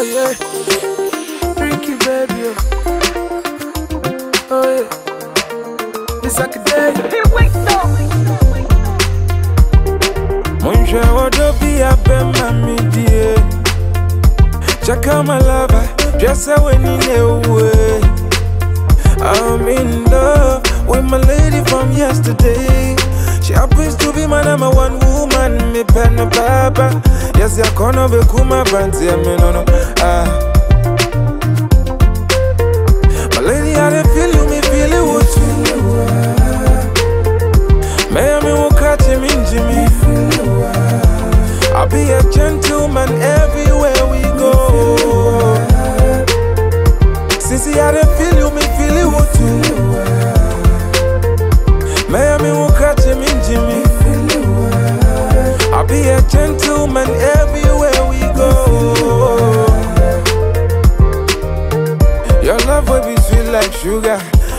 Oh yeah, Ricky baby. Oh. oh. Yeah, it's like a day. Monhwɛ wɔdɔ bi abɛma me die Chaka my lover, just how when in away I'm in love with my lady from yesterday. She happens to be my number one woman, me pen papa Yes, ya kono be kuma banti, I mean, no, no, ah be a gentleman everywhere we go. Your love will be sweet like sugar.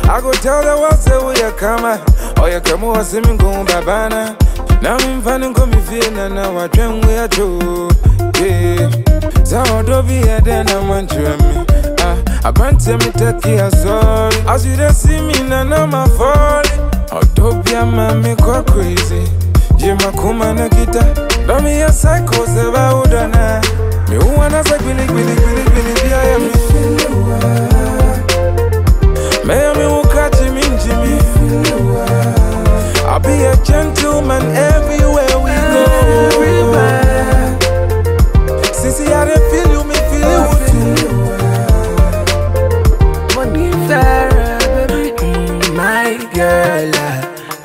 I go tell the world say we are coming. Oh, you come over, see me go babana. Now I'm finding come me feel na na wa twen we ato. Yeah. Za odo bi e den na man me. Ah, abante me take ya sorry. As you dey see me na na ma falling. Odo bi ama me go crazy. Jima kuma na kita. Do me a psycho se ba udana. Me wanna say gbili gbili gbili gbili bi I am me. May me will catch him in Jimmy. I'll be a gentleman everywhere we go. Sissy, I dey feel you, feel you too. Money fair, baby. Mm, my girl,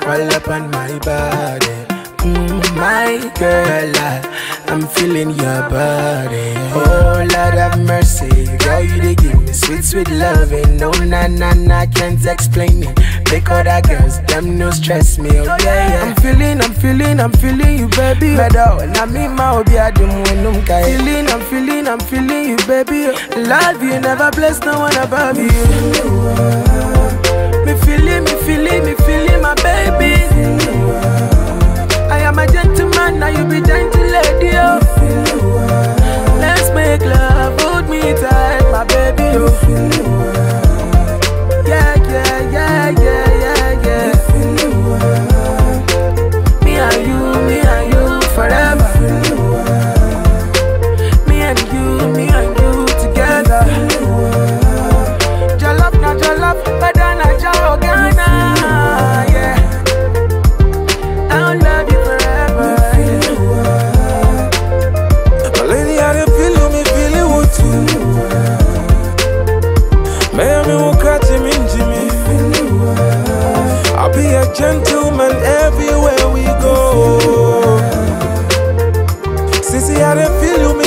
roll up on my body. My girl, uh, I'm feeling your body. Oh, Lord have mercy, girl, you dey give me sweet, sweet loving. No, na, na, na, can't explain it. Make other girls, them no stress me. Oh, yeah, yeah. I'm feeling, I'm feeling, I'm feeling you, baby. Better, na me, ma, obi, adum, wenum, kai. Feeling, I'm feeling, I'm feeling you, baby. Love you, never bless no one above you. Me feeling, me feeling, me feeling Gentleman everywhere we go. Sissy, I me feel you